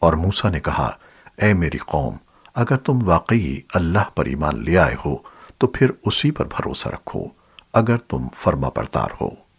اور موسیٰ نے کہا، اے میری قوم، اگر تم واقعی اللہ پر ایمان لے آئے ہو، تو پھر اسی پر بھروسہ رکھو، اگر تم فرما بردار ہو۔